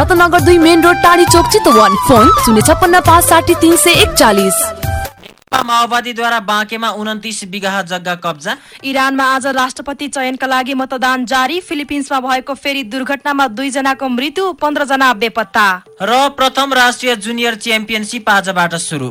रत्नगर दुई main road टाढी चोक Chitwan. Phone शून्य छप्पन्न पाँच साठी तिन सय एकचालिस। माओवादीद्वारा बाँकेमा उन्तिस बिघा जग्गा कब्जा। इरानमा आज राष्ट्रपति चयनका लागि मतदान जारी। फिलिपिन्समा भएको फेरि दुर्घटनामा दुईजनाको मृत्यु पन्ध्र जना बेपत्ता। र प्रथम राष्ट्रिय जुनियर च्याम्पियनसिप आजबाट सुरु।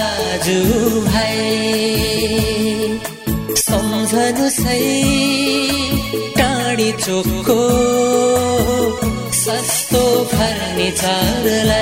भाइ सम्झनु सही टाढी चोकको सस्तो फर्निचरलाई।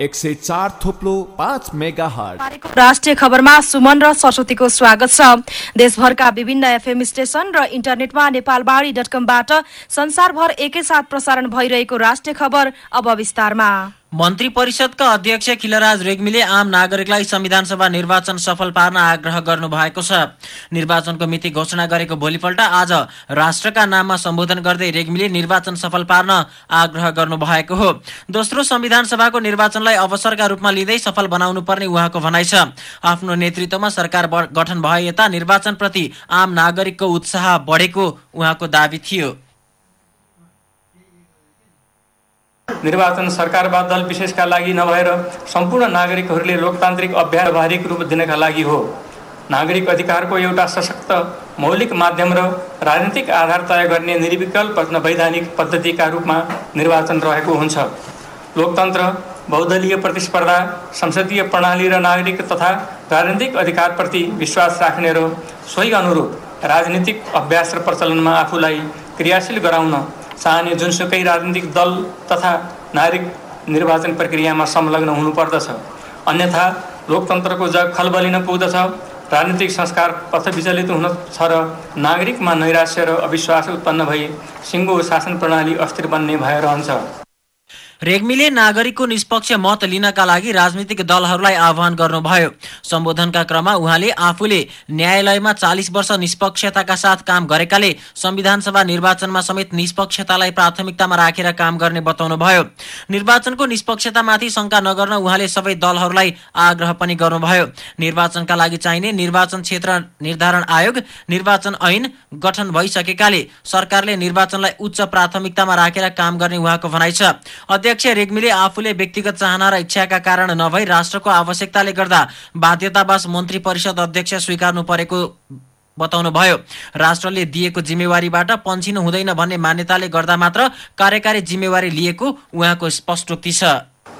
एक सय चार थोप्लो राष्ट्रिय खबरमा सुमन र सरस्वतीको स्वागत छ। देशभरका विभिन्न एफएम स्टेशन र इन्टरनेटमा नेपालबाडी डट कमबाट संसारभर एकैसाथ प्रसारण भइरहेको राष्ट्रिय खबर अब विस्तारमा। मन्त्री परिषदका अध्यक्ष खिलराज रेग्मीले आम नागरिकलाई संविधान सभा निर्वाचन सफल पार्न आग्रह गर्नु भएको छ। निर्वाचनको मिति घोषणा गरेको भोलिपल्ट आज राष्ट्रका नाममा सम्बोधन गर्दै रेग्मीले निर्वाचन सफल पार्न आग्रह गर्नु भएको हो। दोस्रो संविधान सभाको निर्वाचनलाई अवसरका रूपमा लिँदै सफल बनाउनु पर्ने उहाँको भनाइ छ। आफ्नो नेतृत्वमा सरकार गठन भए यता निर्वाचनप्रति आम नागरिकको उत्साह बढेको उहाँको दावी थियो। निर्वाचन सरकारवाद दल विशेषका लागि नभएर सम्पूर्ण नागरिकहरूले लोकतान्त्रिक अभ्यास व्यावहारिक रूप दिनका लागि हो। नागरिक अधिकारको एउटा सशक्त मौलिक माध्यम र राजनीतिक आधार तय गर्ने निर्विकल्प वैधानिक पद्धतिका रूपमा निर्वाचन रहेको हुन्छ। लोकतन्त्र बहुदलीय प्रतिस्पर्धा संसदीय प्रणाली र नागरिक तथा राजनीतिक अधिकारप्रति विश्वास राख्ने र सोही अनुरूप राजनीतिक अभ्यास र प्रचलनमा आफूलाई क्रियाशील गराउन चाहने जुनसुकै राजनीतिक दल तथा नागरिक निर्वाचन प्रक्रियामा संलग्न हुनुपर्दछ। अन्यथा लोकतन्त्रको जग खलबलिन पुग्दछ। राजनीतिक संस्कार पथविचलित हुन छ र नागरिकमा नैराश्य र अविश्वास उत्पन्न भई सिङ्गो शासन प्रणाली अस्थिर बन्ने भएर रहन्छ। रेग्मीले नागरिकको निष्पक्ष मत लिनका लागि राजनीतिक दलहरूलाई आह्वान गर्नुभयो। सम्बोधनका क्रममा उहाँले आफूले न्यायालयमा चालिस वर्ष निष्पक्षताका साथ काम गरेकाले संविधान सभा निर्वाचनमा समेत निष्पक्षतालाई प्राथमिकतामा राखेर काम गर्ने बताउनुभयो। निर्वाचनको निष्पक्षतामाथि शङ्का नगर्न उहाँले सबै दलहरूलाई आग्रह पनि गर्नुभयो। निर्वाचनका लागि चाहिने निर्वाचन क्षेत्र निर्धारण आयोग निर्वाचन ऐन गठन भइसकेकाले सरकारले निर्वाचनलाई उच्च प्राथमिकतामा राखेर काम गर्ने उहाँको भनाइ छ। अध्यक्ष रेग्मीले आफूले व्यक्तिगत चाहना र इच्छाका कारण नभई राष्ट्रको आवश्यकताले गर्दा बाध्यतावास मन्त्री परिषद अध्यक्ष स्वीकार्नु परेको बताउनुभयो राष्ट्रले दिएको जिम्मेवारीबाट पन्छिनु हुँदैन भन्ने मान्यताले गर्दा मात्र कार्यकारी जिम्मेवारी लिएको उहाँको स्पष्टोक्ति छ।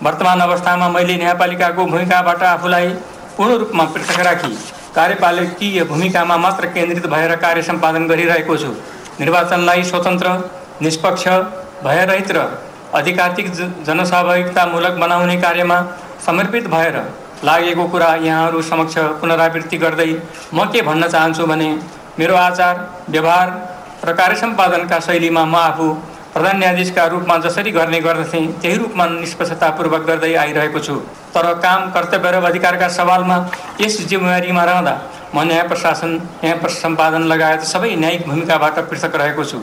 वर्तमान अवस्थामा मैले न्यायपालिकाको भूमिकाबाट आफूलाई पूर्ण रूपमा पृथक राखी कार्यपालिकीय भूमिकामा मात्र केन्द्रित भएर कार्य सम्पादन गरिरहेको छु। निर्वाचनलाई स्वतन्त्र निष्पक्ष भयरहित र अधिकारिक जनसहभागितामूलक बनाउने कार्यमा समर्पित भएर लागेको कुरा यहाँहरू समक्ष पुनरावृत्ति गर्दै म के भन्न चाहन्छु भने मेरो आचार व्यवहार र कार्य सम्पादनका शैलीमा म आफू प्रधान न्यायाधीशका रूपमा जसरी गर्ने गर्दथेँ त्यही रूपमा निष्पक्षतापूर्वक गर्दै आइरहेको छु। तर काम कर्तव्य र अधिकारका सवालमा यस जिम्मेवारीमा रहँदा म न्याय प्रशासन न्याय सम्पादन लगायत सबै न्यायिक भूमिकाबाट पृथक रहेको छु।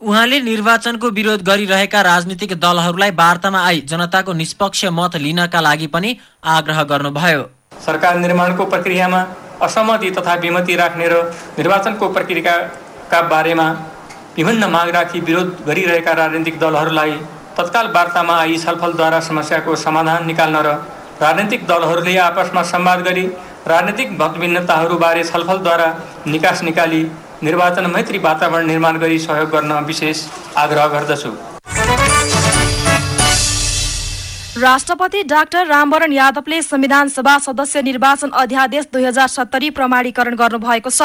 उहाँले निर्वाचनको विरोध गरिरहेका राजनीतिक दलहरूलाई वार्तामा आई जनताको निष्पक्ष मत लिनका लागि पनि आग्रह गर्नुभयो। सरकार निर्माणको प्रक्रियामा असहमति तथा विमति राख्ने र निर्वाचनको प्रक्रियाका बारेमा विभिन्न माग राखी विरोध गरिरहेका राजनीतिक दलहरूलाई तत्काल वार्तामा आई छलफलद्वारा समस्याको समाधान निकाल्न र राजनीतिक दलहरूले आपसमा संवाद गरी राजनीतिक मतभिन्नताहरूबारे छलफलद्वारा निकास निकाली निर्वाचन मैत्री वातावरण निर्माण गरी सहयोग गर्न विशेष आग्रह गर्दछु। राष्ट्रपति डाक्टर रामवरण यादवले संविधान सभा सदस्य निर्वाचन अध्यादेश दुई हजार सत्तरी प्रमाणीकरण गर्नुभएको छ।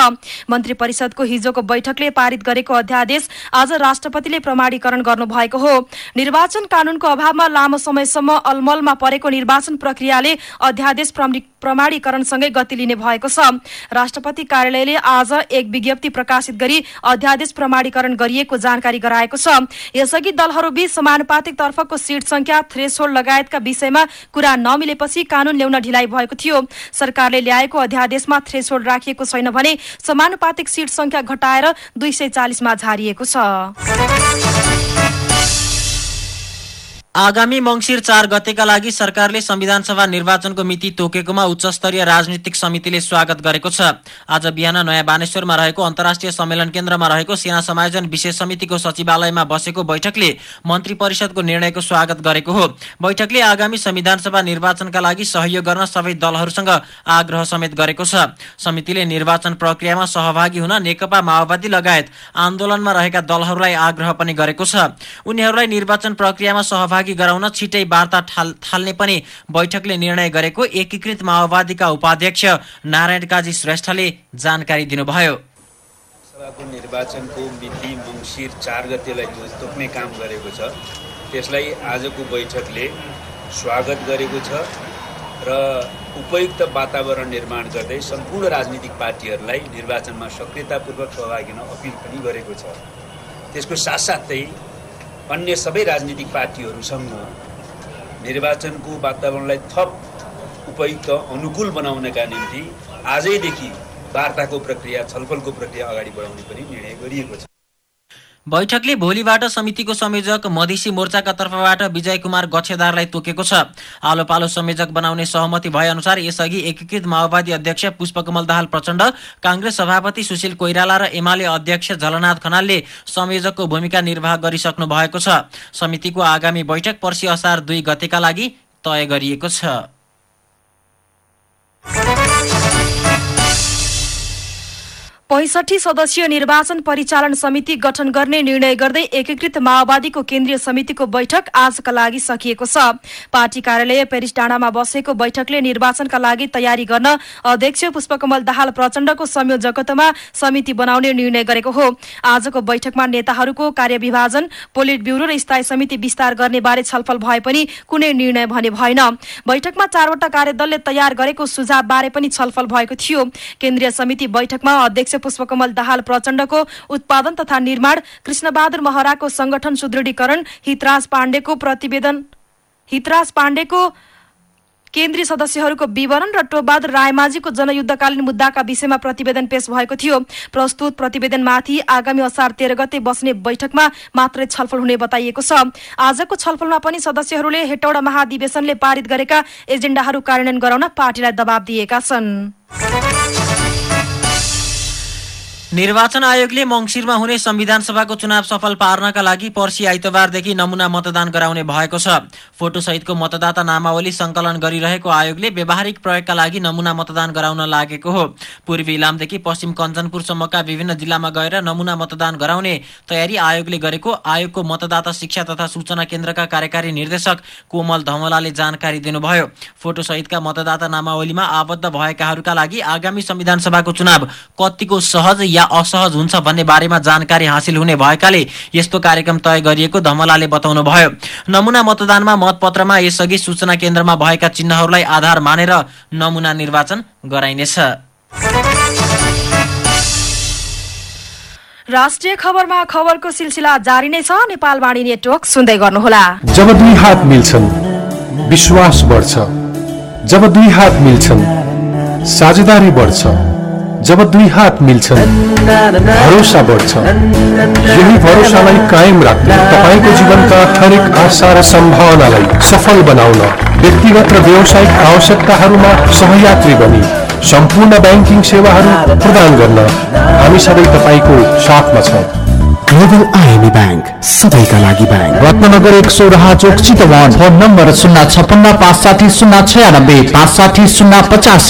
मन्त्री परिषदको हिजोको बैठकले पारित गरेको अध्यादेश आज राष्ट्रपतिले प्रमाणीकरण गर्नुभएको हो। निर्वाचन कानूनको अभावमा लामो समयसम्म अलमलमा परेको निर्वाचन प्रक्रियाले अध्यादेश प्रमाणी- प्रमाणीकरणसँगै गति लिने भएको छ। राष्ट्रपति कार्यालयले आज एक विज्ञप्ति प्रकाशित गरी अध्यादेश प्रमाणीकरण गरिएको जानकारी गराएको छ। यसअघि दलहरूबीच समानुपातिक तर्फको सीट संख्या थ्रेसहोल्ड लगायतका विषयमा कुरा नमिलेपछि कानून ल्याउन ढिलाइ भएको थियो। सरकारले ल्याएको अध्यादेशमा थ्रेसहोल्ड राखिएको छैन भने समानुपातिक सीट संख्या घटाएर दुई सय चालिसमा झारिएको छ। आगामी मङ्सिर चार गतेका लागि सरकारले संविधान सभा निर्वाचनको मिति तोकेकोमा उच्चस्तरीय राजनीतिक समितिले स्वागत गरेको छ। आज बिहान नयाँ बानेश्वरमा रहेको अन्तर्राष्ट्रिय सम्मेलन केन्द्रमा रहेको सेना समायोजन विशेष समितिको सचिवालयमा बसेको बैठकले मन्त्री परिषदको निर्णयको स्वागत गरेको हो। बैठकले आगामी संविधान सभा निर्वाचनका लागि सहयोग गर्न सबै दलहरूसँग आग्रह समेत गरेको छ। समितिले निर्वाचन प्रक्रियामा सहभागी हुन नेकपा माओवादी लगायत आन्दोलनमा रहेका दलहरूलाई आग्रह पनि गरेको छ। उनीहरूलाई निर्वाचन प्रक्रियामा सहभागी गराउन छिटै वार्ता थाल्ने पनि बैठकले निर्णय गरेको एकीकृत माओवादीका उपाध्यक्ष नारायण काजी श्रेष्ठले जानकारी दिनुभयो। सभाको निर्वाचनको मिति मङ्सिर चार गतेलाई जो तोक्ने काम गरेको छ। त्यसलाई आजको बैठकले स्वागत गरेको छ र उपयुक्त वातावरण निर्माण गर्दै सम्पूर्ण राजनीतिक पार्टीहरूलाई निर्वाचनमा सक्रियतापूर्वक सहभागी हुन अपिल पनि गरेको छ। त्यसको साथसाथै अन्य सबै राजनीतिक पार्टीहरूसँग निर्वाचनको वातावरणलाई थप उपयुक्त अनुकूल बनाउनका निम्ति आजैदेखि वार्ताको प्रक्रिया छलफलको प्रक्रिया अगाडि बढाउने पनि निर्णय गरिएको छ। बैठकले भोलिबाट समितिको संयोजक मधेसी मोर्चाका तर्फबाट विजय कुमार गच्छेदारलाई तोकेको छ। आलो पालो संयोजक बनाउने सहमति भए अनुसार यसअघि एकीकृत माओवादी अध्यक्ष पुष्पकमल दाहाल प्रचण्ड काङ्ग्रेस सभापति सुशील कोइराला र एमाले अध्यक्ष झलनाथ खनालले संयोजकको भूमिका निर्वाह गरिसक्नु भएको छ। समितिको आगामी बैठक पर्सि असार दुई गतेका लागि तय गरिएको छ। पैसठी सदस्यीय निर्वाचन परिचालन समिति गठन गर्ने निर्णय गर्दै एकीकृत माओवादीको केन्द्रीय समितिको बैठक आजका लागि सकिएको छ। पार्टी कार्यालय पेरिस डाँडामा बसेको बैठकले निर्वाचनका लागि तयारी गर्न अध्यक्ष पुष्पकमल दाहाल प्रचण्डको संयोजकत्वमा समिति बनाउने निर्णय गरेको हो। आजको बैठकमा नेताहरूको कार्यविभाजन पोलिट ब्यूरो र स्थायी समिति विस्तार गर्ने बारे छलफल भए पनि कुनै निर्णय भने भएन। बैठकमा चारवटा कार्यदलले तयार गरेको सुझाव बारे पनि छलफल भएको थियो। केन्द्रीय समिति बैठकमा अध्यक्ष पुष्पकमल दाहाल प्रचण्डको उत्पादन तथा निर्माण कृष्णबहादुर महराको संगठन सुदृढीकरण हितराज पाण्डेको प्रतिवेदन। हितराज पाण्डेको केन्द्रीय सदस्यहरूको विवरण र टोपबहादुर रायमाझीको जनयुद्धकालीन मुद्दाका विषयमा प्रतिवेदन पेश भएको थियो। प्रस्तुत प्रतिवेदनमाथि आगामी असार तेह्र गते बस्ने बैठकमा मात्रै छलफल हुने बताइएको छ। आजको छलफलमा पनि सदस्यहरूले हेटौडा महाधिवेशनले पारित गरेका एजेण्डाहरू कार्यान्वयन गराउन पार्टीलाई दबाव दिएका छन्। निर्वाचन आयोगले मङ्सिरमा हुने संविधान सभाको चुनाव सफल पार्नका लागि पर्सि आइतबारदेखि नमुना मतदान गराउने भएको छ। फोटोसहितको मतदाता नामावली संकलन गरिरहेको आयोगले व्यावहारिक प्रयोगका लागि नमुना मतदान गराउन लागेको हो। पूर्वी इलामदेखि पश्चिम कञ्चनपुरसम्मका विभिन्न जिल्लामा गएर नमुना मतदान गराउने तयारी आयोगले गरेको आयोगको मतदाता शिक्षा तथा सूचना केन्द्रका कार्यकारी निर्देशक कोमल धमलाले जानकारी दिनुभयो। फोटोसहितका मतदाता नामावलीमा आबद्ध भएकाहरूका लागि आगामी संविधान सभाको चुनाव कतिको सहज या असहज हुन्छ भन्ने बारेमा जानकारी हासिल हुने भएकाले यस्तो कार्यक्रम तय गरिएको धमलाले बताउनुभयो। नमुना मतदानमा मतपत्रमा यसअघि सूचना केन्द्रमा भएका चिन्हहरूलाई आधार मानेर नमुना निर्वाचन गराइनेछ। राष्ट्रिय खबरमा खबरको सिलसिला जारी नै छ। नेपालवाणी नेटवर्क सुन्दै गर्नुहोला। जब दुई हात मिल्छन् विश्वास बढ्छ। जब दुई हात मिल्छन् साझेदारी बढ्छ। जब दुई हात मिल्छन् भरोसा बढ्छ। यही भरोसालाई कायम राख्दै तपाईँको जीवनका हरेक आशा र सम्भावनालाई सफल बनाउन व्यक्तिगत र व्यावसायिक आवश्यकताहरूमा सहयात्री बनी सम्पूर्ण ब्याङ्किङ सेवाहरू प्रदान गर्न हामी सधैँ तपाईँको साथमा छौँ। ग्लोबल आइएमई ब्याङ्क सबैका लागि ब्याङ्क रत्नगर एक सौ राहा चोक चितवन फोन नम्बर शून्य छपन्न पाँच साठी शून्य छयानब्बे पाँच साठी शून्य पचास।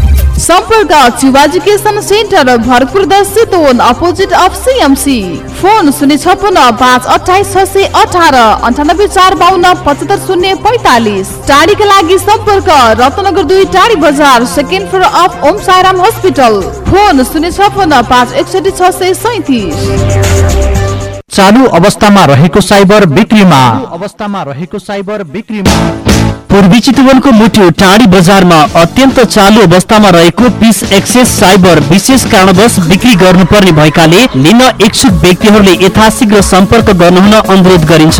सम्पर्क एजुकेसन सेन्टर भरतपुर द सितोन अपोजिट अफ सिएमसी फोन शून्य छपन्न पाँच अठाइस छ सय अठार अन्ठानब्बे चार बाहन्न पचहत्तर शून्य पैँतालिस टाढीका लागि सम्पर्क रत्नगर दुई टाढी बजार second floor of Om Sairam hospital phone शून्य छपन्न पाँच एकसठी छ सय सैतिस चालु अवस्थामा रहेको साइबर बिक्रीमा अवस्थामा रहेको साइबर बिक्रीमा पूर्वी चितवनको मुटु टाढी बजारमा अत्यन्त चालु अवस्थामा रहेको पिस एक्सेस साइबर विशेष कारणवश बिक्री गर्नुपर्ने भएकाले लिन इच्छुक व्यक्तिहरूले यथाशीघ्र सम्पर्क गर्नुहुन अनुरोध गरिन्छ।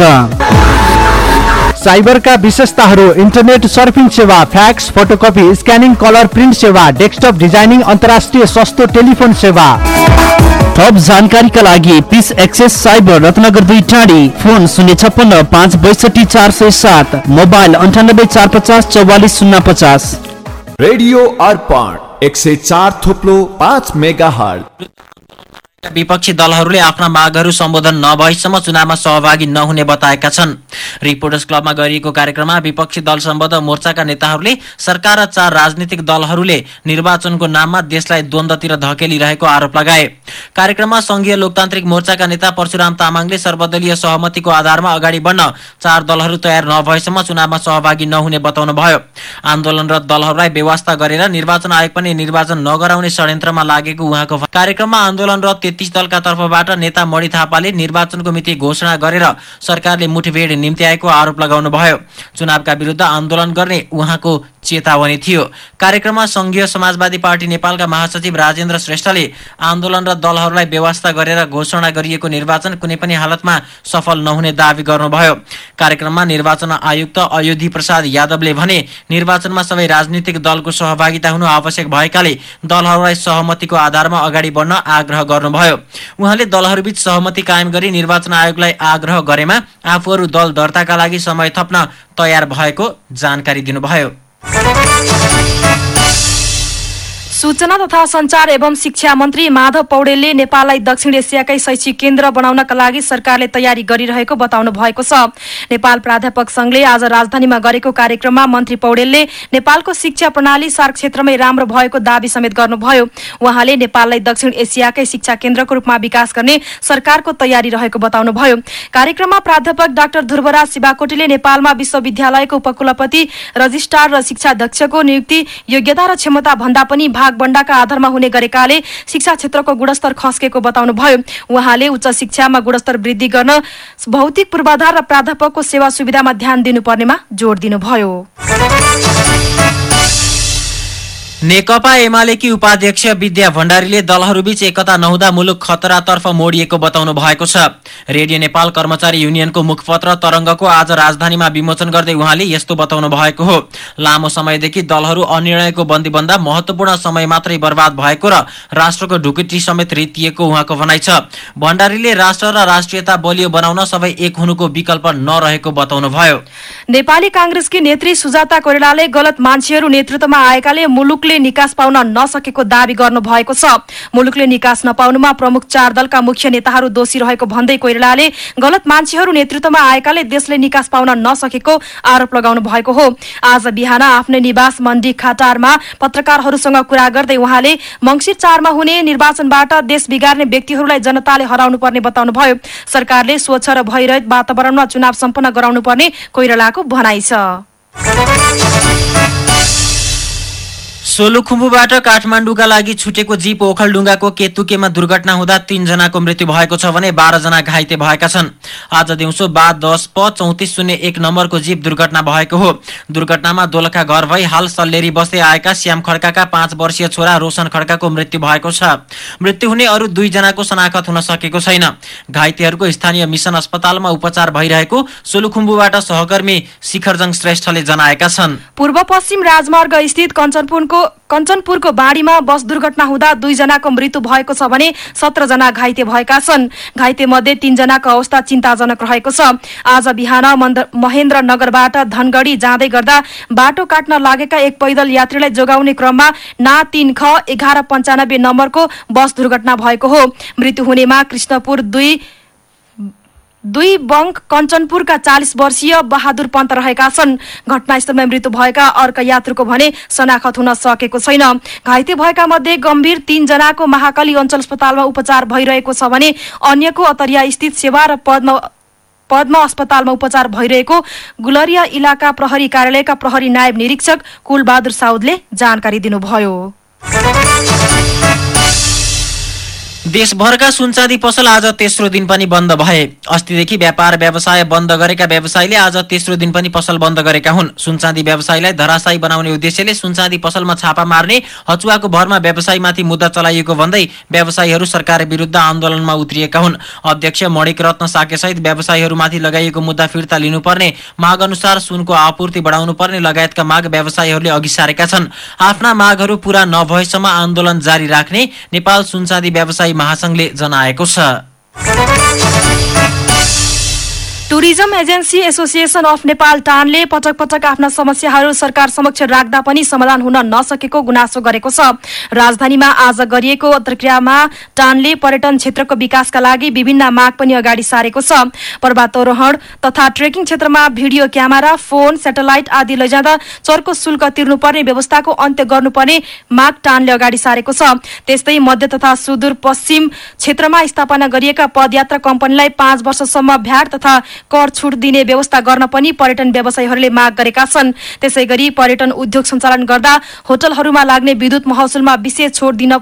साइबरका विशेषताहरू इन्टरनेट सर्फिङ सेवा fax photocopy scanning colour print सेवा डेस्कटप डिजाइनिङ अन्तर्राष्ट्रिय सस्तो टेलिफोन सेवा। थप जानकारीका लागि पिस एक्सेस साइबर रत्नगर दुई टाढी फोन शून्य छप्पन्न पाँच बैसठी चार सय सात मोबाइल अन्ठानब्बे चार पचास चौवालिस शून्य पचास। रेडियो अर्पण एक सय चार थोप्लो पाँच मेगा हट विपक्षी दलहरूले आफ्ना मागहरू सम्बोधन नभएसम्म चुनावमा सहभागी नहुने बताएका छन्। रिपोर्टर्स क्लबमा गरिएको कार्यक्रममा विपक्षी दल सम्बद्ध मोर्चाका नेताहरूले सरकार र चार राजनीतिक दलहरूले निर्वाचनको नाममा देशलाई द्वन्द्वतिर धकेलिरहेको आरोप लगाए। कार्यक्रममा संघीय लोकतान्त्रिक मोर्चाका नेता परशुराम तामाङले सर्वदलीय सहमतिको आधारमा अगाडि बढ्न चार दलहरू तयार नभएसम्म चुनावमा सहभागी नहुने बताउनुभयो। आन्दोलनरत दलहरूलाई व्यवस्था गरेर निर्वाचन आयोग पनि निर्वाचन नगराउने षड्यन्त्रमा लागेको उहाँको कार्यक्रममा आन्दोलनरत तेत्तिस दलका तर्फबाट नेता मणि थापाले निर्वाचनको मिति घोषणा गरेर सरकारले मुठभेड निम्ति आएको आरोप लगाउनुभयो। चुनावका विरुद्ध आन्दोलन गर्ने उहाँको चेतावनी थियो। कार्यक्रममा संघीय समाजवादी पार्टी नेपालका महासचिव राजेन्द्र श्रेष्ठले आन्दोलनरत दलहरूलाई व्यवस्था गरेर घोषणा गरिएको निर्वाचन कुनै पनि हालतमा सफल नहुने दावी गर्नुभयो। कार्यक्रममा निर्वाचन आयुक्त अयोधी प्रसाद यादवले भने निर्वाचनमा सबै राजनीतिक दलको सहभागिता हुनु आवश्यक भएकाले दलहरूलाई सहमतिको आधारमा अगाडि बढ्न आग्रह गर्नुभयो। उहाँले दलहरूबीच सहमति कायम गरी निर्वाचन आयोगलाई आग्रह गरेमा आफूहरू दल दर्ताका लागि समय थप्न तयार भएको जानकारी दिनुभयो। Música सूचना तथा संचार एवं शिक्षा मन्त्री माधव पौडेलले नेपाललाई दक्षिण एसियाकै शैक्षिक केन्द्र बनाउनका लागि सरकारले तयारी गरिरहेको बताउनु भएको छ। नेपाल प्राध्यापक संघले आज राजधानीमा गरेको कार्यक्रममा मन्त्री पौडेलले नेपालको शिक्षा प्रणाली सार्क क्षेत्रमै राम्रो भएको दावी समेत गर्नुभयो। उहाँले नेपाललाई दक्षिण एसियाकै शिक्षा केन्द्रको रूपमा विकास गर्ने सरकारको तयारी रहेको बताउनुभयो। कार्यक्रममा प्राध्यापक डाक्टर ध्रुवराज शिवाकोटीले नेपालमा विश्वविद्यालयको उपकुलपति रजिस्ट्रार र शिक्षाध्यक्षको नियुक्ति योग्यता र क्षमता भन्दा पनि भागबण्डाका आधारमा हुने गरेकाले शिक्षा क्षेत्रको गुणस्तर खस्केको बताउनुभयो। उहाँले उच्च शिक्षामा गुणस्तर वृद्धि गर्न भौतिक पूर्वाधार र प्राध्यापकको सेवा सुविधामा ध्यान दिनुपर्नेमा जोड़ दिनुभयो। नेकपा एमालेकी उपाध्यक्ष विद्या भण्डारीले दलहरूबीच एकता नहुँदा मुलुक खतरातर्फ मोडिएको बताउनु भएको छ। रेडियो नेपाल कर्मचारी युनियनको मुखपत्र तरङ्गको आज राजधानीमा विमोचन गर्दै उहाँले यस्तो बताउनु भएको हो। लामो समयदेखि दलहरू अनिर्णयको बन्दीबन्दा महत्वपूर्ण समय मात्रै बर्बाद भएको र राष्ट्रको ढुकुटी समेत रितिएको उहाँको भनाइ छ। भण्डारीले राष्ट्र र राष्ट्रियता बलियो बनाउन सबै एक हुनुको विकल्प नरहेको बताउनुभयो नेपाली कांग्रेसकी नेत्री सुजाता कोइरालाले गलत मान्छेहरू नेतृत्वमा आएकाले मुलुकले मुलुकले निकास पाउन नसकेको दावी गर्नु भएको छ। मुलुकले निकास नपाउनुमा प्रमुख चार दलका मुख्य नेताहरू दोषी रहेको भन्दै कोइरालाले गलत मान्छेहरू नेतृत्वमा आएकाले देशले निकास पाउन नसकेको आरोप लगाउनु भएको हो। आज बिहान आफ्नै निवास मण्डी खाटारमा पत्रकारहरूसँग कुरा गर्दै उहाँले मंगिर चारमा हुने निर्वाचनबाट देश बिगार्ने व्यक्तिहरूलाई जनताले हराउनु पर्ने बताउनुभयो। सरकारले स्वच्छ र भइरहित वातावरणमा चुनाव सम्पन्न गराउनु पर्ने कोइरालाको भनाइ छ। सोलुखुम्बुबाट काठमाडौँका लागि छुटेको जीप ओखलडुङ्गाको केतुकेमा दुर्घटना हुँदा तीनजनाको मृत्यु भएको छ भने बाह्रजना घाइते भएका छन्। आज दिउँसो बाद दस प चौतिस शून्य एक नम्बरको जीप दुर्घटना भएको हो। दुर्घटनामा दोलखा घर भई हाल सल्लेरी बस्दै आएका श्याम खड्काका पाँच वर्षीय छोरा रोशन खड्काको मृत्यु भएको छ। मृत्यु हुने अरू दुईजनाको शनाखत हुन सकेको छैन। घाइतेहरूको स्थानीय मिसन अस्पतालमा उपचार भइरहेको सोलुखुम्बुबाट सहकर्मी शिखरजङ श्रेष्ठले जनाएका छन्। पूर्व पश्चिम राजमार्ग स्थित कञ्चनपुरको कञ्चनपुरको बाढीमा बस दुर्घटना हुँदा दुईजनाको मृत्यु भएको छ भने सत्रजना घाइते भएका छन्। घाइते मध्ये तीनजनाको अवस्था चिन्ताजनक रहेको छ। आज बिहान मन्द- महेन्द्रनगरबाट धनगढी जाँदै गर्दा बाटो काट्न लागेका एक पैदल यात्रीलाई जोगाउने क्रममा ना तीन ख एघार पञ्चानब्बे नम्बरको बस दुर्घटना भएको हो। मृत्यु हुनेमा कृष्णपुर दुई दुई बङ्क कञ्चनपुरका चालिस वर्षीय बहादुर पन्त रहेका छन्। घटनास्थलमा मृत्यु भएका अर्का यात्रुको भने शनाखत हुन सकेको छैन। घाइते भएका मध्ये गम्भीर तीनजनाको महाकाली अञ्चल अस्पतालमा उपचार भइरहेको छ भने अन्यको अतरिया स्थित सेवा र पद्म पद्म अस्पतालमा उपचार भइरहेको गुलरिया इलाका प्रहरी कार्यालयका प्रहरी नायब निरीक्षक कुलबहादुर साउदले जानकारी दिनुभयो। देशभरका सुनचाँदी पसल आज तेस्रो दिन पनि बन्द भए। अस्तिदेखि व्यापार व्यवसाय बन्द गरेका व्यवसायीले आज तेस्रो दिन पनि पसल बन्द गरेका हुन्। सुनचाँदी व्यवसायीलाई धराशायी बनाउने उद्देश्यले सुनचाँदी पसलमा छापा मार्ने हचुवाको भरमा व्यवसायीमाथि मुद्दा चलाइएको भन्दै व्यवसायीहरू सरकार विरुद्ध आन्दोलनमा उत्रिएका हुन्। अध्यक्ष मणिक रत्न साकेसहित व्यवसायीहरूमाथि लगाइएको मुद्दा फिर्ता लिनुपर्ने माग अनुसार सुनको आपूर्ति बढाउनु पर्ने लगायतका माग व्यवसायीहरूले अघि सारेका छन्। आफ्ना मागहरू पूरा नभएसम्म आन्दोलन जारी राख्ने नेपाल सुनचाँदी व्यवसायी महासंघले जनाएको छ। Tourism agency association of Nepal टानले पटक पटक आफ्ना समस्याहरू सरकार समक्ष राख्दा पनि समाधान हुन नसकेको गुनासो गरेको छ। राजधानीमा आज गरिएको अन्तर्क्रियामा टानले पर्यटन क्षेत्रको विकासका लागि विभिन्न माग पनि अगाडि सारेको छ। पर्वतारोहण तथा ट्रेकिङ क्षेत्रमा भिडियो क्यामेरा फोन सेटेलाइट आदि लैजाँदा चर्को शुल्क तिर्नुपर्ने व्यवस्थाको अन्त्य गर्नुपर्ने माग टानले अगाडि सारेको छ। त्यस्तै मध्य तथा सुदूर पश्चिम क्षेत्रमा स्थापना गरिएका पदयात्रा कम्पनीलाई पाँच वर्षसम्म भ्याट तथा कर छुट दिने व्यवस्था गर्न पनि पर्यटन व्यवसायीहरूले माग गरेका छन्। त्यसै गरी पर्यटन उद्योग सञ्चालन गर्दा होटलहरूमा लाग्ने विद्युत महसुलमा विशेष छुट दिन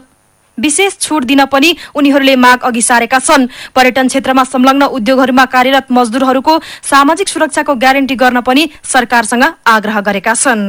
विशेष छुट दिन पनि उनीहरूले माग अघि सारेका छन्। पर्यटन क्षेत्रमा संलग्न उद्योगहरूमा कार्यरत मजदुरहरूको सामाजिक सुरक्षाको ग्यारेन्टी गर्न पनि सरकारसँग आग्रह गरेका छन्।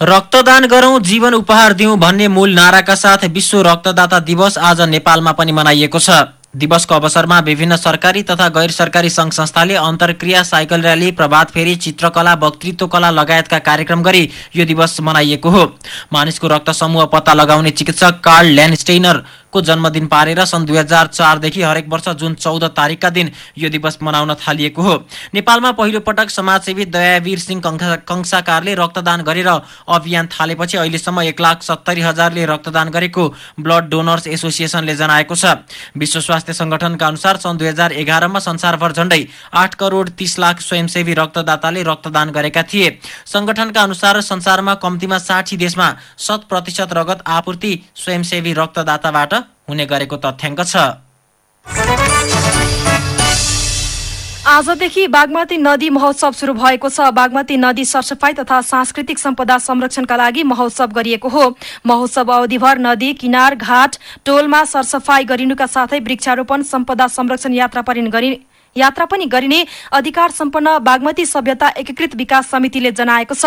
रक्तदान गरौं जीवन उपहार दिउँ भन्ने मूल नाराका साथ विश्व रक्तदाता दिवस आज नेपालमा पनि मनाइएको छ। दिवसको अवसरमा विभिन्न सरकारी तथा गैर सरकारी संघ संस्थाले अन्तर्क्रिया साइकल र्याली प्रभात फेरी चित्रकला वक्तृत्व कला लगायतका कार्यक्रम गरी यो दिवस मनाइएको हो। मानिसको रक्त समूह पत्ता लगाउने चिकित्सक कार्ल ल्यान्डस्टेइनर को जन्मदिन पारेर सन् दुई हजार चारदेखि हरेक वर्ष जुन चौध तारिकका दिन यो दिवस मनाउन थालिएको हो। नेपालमा पहिलो पटक समाजसेवी दयावीर सिंह कंसा- कंसाकारले रक्तदान गरेर अभियान थालेपछि अहिलेसम्म एक लाख सत्तरी हजारले रक्तदान गरेको ब्लड डोनर्स एसोसिएसनले जनाएको छ। विश्व स्वास्थ्य संगठनका अनुसार सन् दुई हजार एघारमा संसारभर झण्डै आठ करोड तीस लाख स्वयंसेवी रक्तदाताले रक्तदान गरेका थिए। संगठनका अनुसार संसारमा कम्तीमा साठी देशमा शत प्रतिशत रगत आपूर्ति स्वयंसेवी रक्तदाताबाट हुने गरेको तथ्याङ्क छ। आजदेखि बागमती नदी महोत्सव शुरू भएको छ। बागमती नदी सरसफाई तथा सांस्कृतिक सम्पदा संरक्षणका लागि महोत्सव गरिएको हो। महोत्सव अवधिभर नदी किनार घाट टोलमा सरसफाई गरिनुका साथै वृक्षारोपण सम्पदा संरक्षण यात्रा पनि यात्रा पनि गरिने अधिकार सम्पन्न बागमती सभ्यता एकीकृत विकास समितिले जनाएको छ।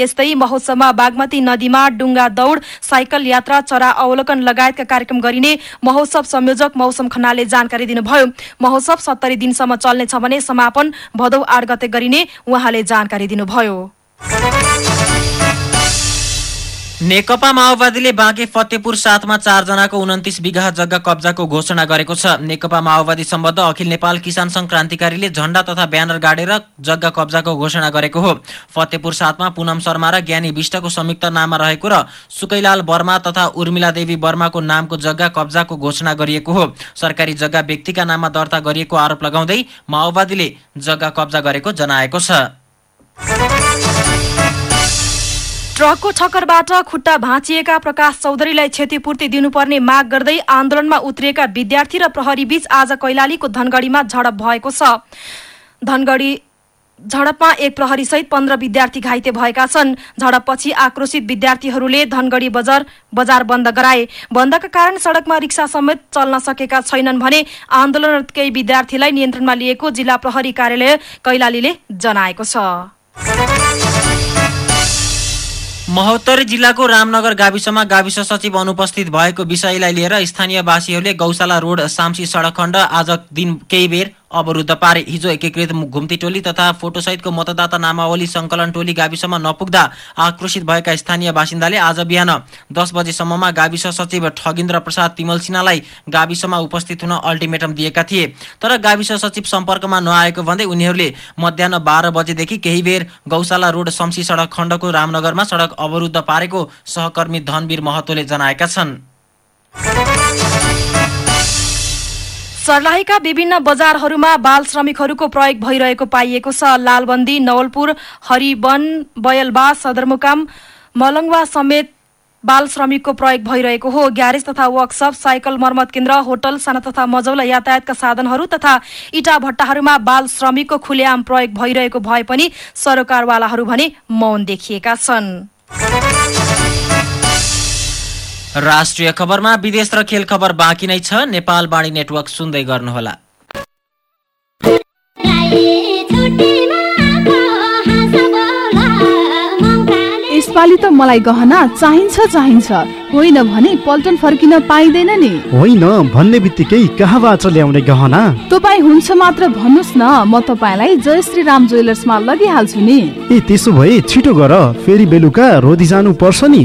यस्तै महोत्सवमा बागमती नदीमा डुङ्गा दौड साइकल यात्रा चरा अवलोकन लगायतका कार्यक्रम गरिने महोत्सव संयोजक मौसम खन्नाले जानकारी दिनुभयो। महोत्सव सत्तरी दिनसम्म चल्नेछ भने समापन भदौ आठ गते गरिने उहाँले जानकारी दिनुभयो। नेकपा माओवादीले बाँके फतेपुर साथमा चारजनाको उन्तिस बिघा जग्गा कब्जाको घोषणा गरेको छ। नेकपा माओवादी सम्बद्ध अखिल नेपाल किसान सङ्घ क्रान्तिकारीले झण्डा तथा ब्यानर गाडेर जग्गा कब्जाको घोषणा गरेको हो। फतेपुर साथमा पुनम शर्मा र ज्ञानी विष्टको संयुक्त नाममा रहेको र सुकैलाल वर्मा तथा उर्मिला देवी वर्माको नामको जग्गा कब्जाको घोषणा गरिएको हो। सरकारी जग्गा व्यक्तिका नाममा दर्ता गरिएको आरोप लगाउँदै माओवादीले जग्गा कब्जा गरेको जनाएको छ। ट्रकको ठक्करबाट खुट्टा भाँचिएका प्रकाश चौधरीलाई क्षतिपूर्ति दिनुपर्ने माग गर्दै आन्दोलनमा उत्रिएका विद्यार्थी र प्रहरी बीच आज कैलालीको धनगढीमा झडप भएको छ। धनगढी झडपमा एक प्रहरी सहित पन्ध्र विद्यार्थी घाइते भएका छन्। झडपपछि आक्रोशित विद्यार्थीहरूले धनगढी बजार बजार बन्द गराए। बन्दका कारण सड़कमा रिक्सा समेत चल्न सकेका छैनन् भने आन्दोलनरत केही विद्यार्थीलाई नियन्त्रणमा लिएको जिल्ला प्रहरी कार्यालय कैलालीले जनाएको छ। महोत्तरी जिल्लाको रामनगर गाविसमा गाविस सचिव अनुपस्थित भएको विषयलाई लिएर स्थानीयवासीहरूले गौशाला रोड साम्सी सडक खण्ड आज दिन केही बेर अवरुद्ध पारे। हिजो एकीकृत घुम्ती टोली तथा फोटोसहितको मतदाता नामावली संकलन टोली गाविसमा नपुग्दा आक्रोशित भएका स्थानीय बासिन्दाले आज बिहान दस बजेसम्ममा गाविस सचिव ठगिन्द्र प्रसाद तिमल सिन्हालाई गाविसमा उपस्थित हुन अल्टिमेटम दिएका थिए। तर गाविस सचिव सम्पर्कमा नआएको भन्दै उनीहरूले मध्याह बाह्र बजेदेखि केही बेर गौशाला रोड शम्सी सडक खण्डको रामनगरमा सडक अवरुद्ध पारेको सहकर्मी धनवीर महतोले जनाएका छन्। सर्लाहीका विभिन्न बजारहरूमा बाल श्रमिकहरूको प्रयोग भइरहेको पाइएको छ। लालबन्दी नवलपुर हरिवन बयलबा सदरमुकाम मलङ्वा समेत बाल श्रमिकको प्रयोग भइरहेको हो। ग्यारेज तथा वर्कसप साइकल मर्मत केन्द्र होटल साना तथा मजौला यातायातका साधनहरू तथा इटा भट्टाहरूमा बाल श्रमिकको खुलेआम प्रयोग भइरहेको भए पनि सरोकारवालाहरू भने मौन देखिएका छन्। राष्ट्रिय खबरमा विदेश र खेल खबर बाँकी नै छ। नेपाल बाणी नेटवर्क सुन्दै गर्नुहोला। यसपालि त मलाई गहना चाहिन्छ चाहिन्छ। होइन भने पल्टन फर्किन पाइँदैन नि। होइन भन्ने बित्तिकै कहाँबाट ल्याउने गहना? तपाईँ हुन्छ मात्र भन्नुहोस् न। म तपाईँलाई जय श्री राम ज्वेलर्समा लगिहाल्छु नि। ए त्यसो भए छिटो गर। फेरि बेलुका रोधी जानु पर्छ नि।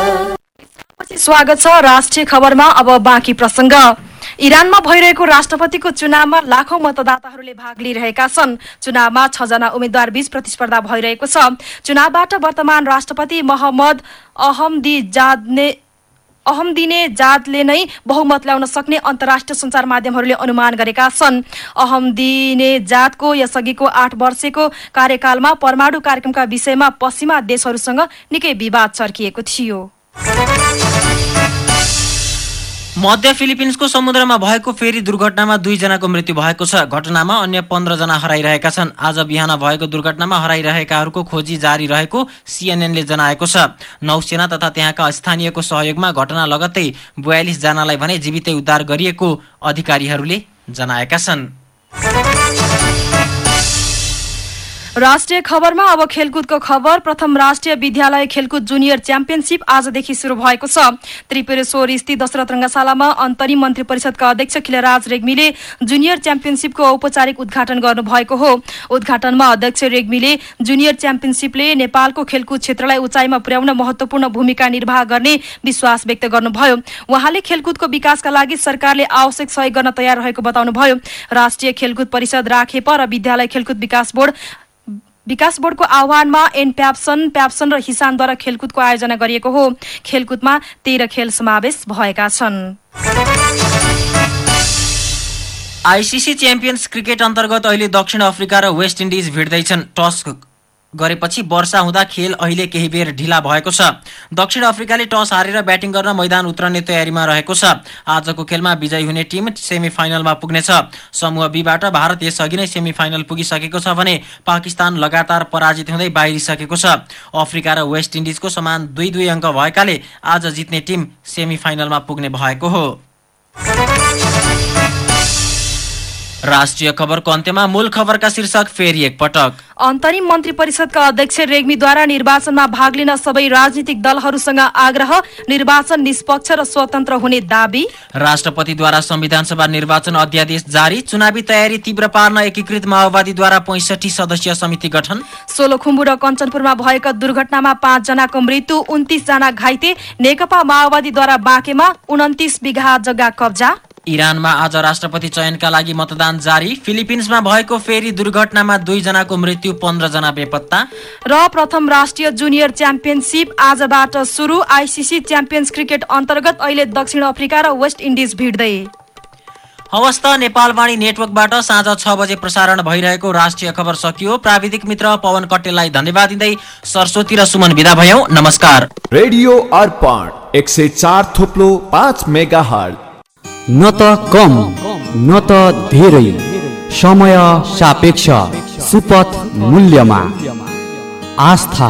स्वागत छ राष्ट्रिय खबरमा अब बाँकी प्रसङ्ग। इरानमा भइरहेको राष्ट्रपतिको चुनावमा लाखौं मतदाताहरूले भाग लिइरहेका छन्। चुनावमा छजना उम्मेद्वार बीच प्रतिस्पर्धा भइरहेको छ। चुनावबाट वर्तमान राष्ट्रपति मोहम्मद अहमदी अहमदिने जादले नै बहुमत ल्याउन सक्ने अन्तर्राष्ट्रिय सञ्चार माध्यमहरूले अनुमान गरेका छन्। अहमदिने जातको यसअघिको आठ वर्षको कार्यकालमा परमाणु कार्यक्रमका विषयमा पश्चिमा देशहरूसँग निकै विवाद चर्किएको थियो। मध्य फिलिपिन्सको समुद्रमा भएको फेरि दुर्घटनामा दुईजनाको मृत्यु भएको छ। घटनामा अन्य पन्ध्रजना हराइरहेका छन्। आज बिहान भएको दुर्घटनामा हराइरहेकाहरूको खोजी जारी रहेको सिएनएनले जनाएको छ। नौसेना तथा त्यहाँका स्थानीयको सहयोगमा घटना लगत्तै बयालिस जनालाई भने जीवितै उद्धार गरिएको अधिकारीहरूले जनाएका छन्। राष्ट्रिय खबरमा अब खेलकुदको खबर। प्रथम राष्ट्रिय विद्यालय खेलकुद जुनियर च्याम्पियनसिप आजदेखि शुरू भएको छ। त्रिपुरेश्वर स्थित दशरथ रङ्गशालामा अन्तरिम मन्त्री परिषदका अध्यक्ष खिलराज रेग्मीले जुनियर च्याम्पियनसिपको औपचारिक उद्घाटन गर्नुभएको हो। उद्घाटनमा अध्यक्ष रेग्मीले जुनियर च्याम्पियनसिपले नेपालको खेलकुद क्षेत्रलाई उचाइमा पुर्याउन महत्वपूर्ण भूमिका निर्वाह गर्ने विश्वास व्यक्त गर्नुभयो। उहाँले खेलकुदको विकासका लागि सरकारले आवश्यक सहयोग गर्न तयार रहेको बताउनुभयो। राष्ट्रिय खेलकुद परिषद राखेप र विद्यालय खेलकुद विकास बोर्ड विकास बोर्डको आह्वानमा एन प्याप्सन प्याप्सन र हिसानद्वारा खेलकुदको आयोजना गरिएको हो। खेलकुदमा तेह्र खेल समावेश भएका छन्। आइसिसी च्याम्पियन्स क्रिकेट अन्तर्गत अहिले दक्षिण अफ्रिका र वेस्ट इन्डिज भिड्दैछन् टस गरेपछि वर्षा हुँदा खेल अहिले केही बेर ढिला भएको छ। दक्षिण अफ्रिकाले टस हारेर ब्याटिङ गर्न मैदान उत्रने तयारीमा रहेको छ। आजको खेलमा विजयी हुने टिम सेमी फाइनलमा पुग्नेछ। समूह बीबाट भारत यसअघि नै सेमी फाइनल पुगिसकेको छ भने पाकिस्तान लगातार पराजित हुँदै बाहिरिसकेको छ। अफ्रिका र वेस्ट इन्डिजको समान दुई दुई अङ्क भएकाले आज जित्ने टिम सेमी फाइनलमा पुग्ने भएको हो। राष्ट्रिय खबरको अन्त्यमा मूल खबरका शीर्षक फेरि एकपटक अन्तरिम मन्त्री परिषदका अध्यक्ष रेग्मीद्वारा निर्वाचनमा भाग लिन सबै राजनीतिक दलहरूसँग आग्रह निर्वाचन निष्पक्ष र स्वतन्त्र हुने दावी। राष्ट्रपतिद्वारा संविधान सभा निर्वाचन अध्यादेश जारी चुनावी तयारी तीव्र पार्न एकीकृत माओवादीद्वारा पैंसठी सदस्यीय समिति गठन। सोलुखुम्बु र कञ्चनपुरमा भएका दुर्घटनामा पाँच जनाको मृत्यु उन्तिस जना घाइते नेकपा माओवादीद्वारा बाँकेमा उन्तिस बिघा जग्गा कब्जा। इरानमा आज राष्ट्रपति चयनका लागि मतदान जारी। फिलिपिन्समा भएको फेरि दुर्घटनामा दुईजनाको मृत्यु पन्ध्र जना बेपत्ता। र प्रथम राष्ट्रिय जुनियर च्याम्पियनसिप आजबाट सुरु। आइसिसी च्याम्पियन्स क्रिकेट अन्तर्गत अहिले दक्षिण अफ्रिका र वेस्ट इन्डिज भिड्दै। हवस् त नेपालवाणी नेटवर्कबाट साँझ छ बजे प्रसारण भइरहेको राष्ट्रिय खबर सकियो। प्राविधिक मित्र पवन कटेललाई धन्यवाद दिँदै सरस्वती र सुमन विदा भयौ। नमस्कार। रेडियो अर्पण एक सय चार थोप्लो पाँच मेगा न त कम न त धेरै। समय सापेक्ष सुपथ मूल्यमा। आस्था।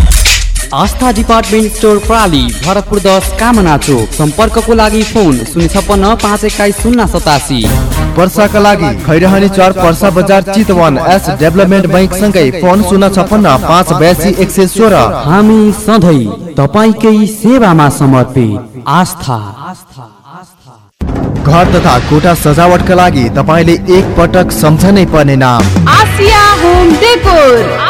आस्था डिपार्टमेन्ट स्टोर प्राली भरतपुर दस कामना चोक। सम्पर्कको लागि फोन शून्य छप्पन्न पाँच एक्काइस शून्य सतासी। वर्षाका लागि खैरहनी चर पर्सा बजार चितवन एस डेभलपमेन्ट बैंक सँगै फोन शून्य छप्पन्न पाँच बयासी एक सय सोह्र। हामी सधैँ तपाईँकै सेवामा समर्पित। आस्था। घर तथा कोठा सजावटका लागि तपाईँले एक पटक सम्झनै पर्ने नाम। Asia home decor.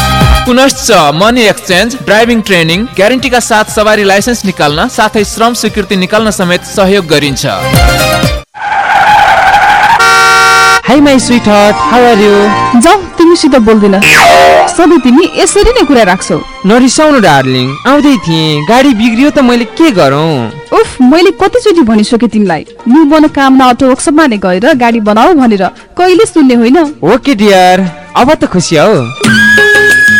पुनश्च मनी एक्सचेन्ज ड्राइभिङ ट्रेनिङ ग्यारेन्टीका साथ सवारी लाइसेन्स निकाल्न साथै श्रम स्वीकृति निकाल्न समेत सहयोग गरिन्छ। Hi my sweet heart how are you जाऊ तिमीसित बोल्दिन। सधैँ तिमी यसरी नै कुरा राख्छौ। नरिसाउनु डार्लिङ आउँदै थिएँ। गाडी बिग्रियो त मैले के गरौँ? उफ मैले कतिचोटि भनिसकेँ तिमीलाई। न्यु मनोकामना अटो वर्कसपमा नै गएर गाडी बनाऊ भनेर। कहिले सुन्ने होइन? ओके डियर अब त खुसी हौ।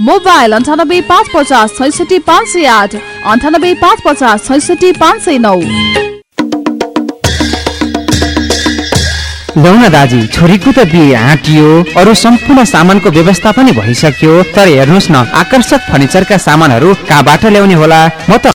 मोबाइल अन्ठानब्बे पाँच पचास छैसठी पाँच सय आठ अन्ठानब्बे पाँच पचास छैसठी पाँच सय नौ। न दाजु छोरीको त बिहे आँटियो अरू सम्पूर्ण सामानको व्यवस्था पनि भइसक्यो तर हेर्नुहोस् न आकर्षक फर्निचरका सामानहरू कहाँबाट ल्याउने होला? म त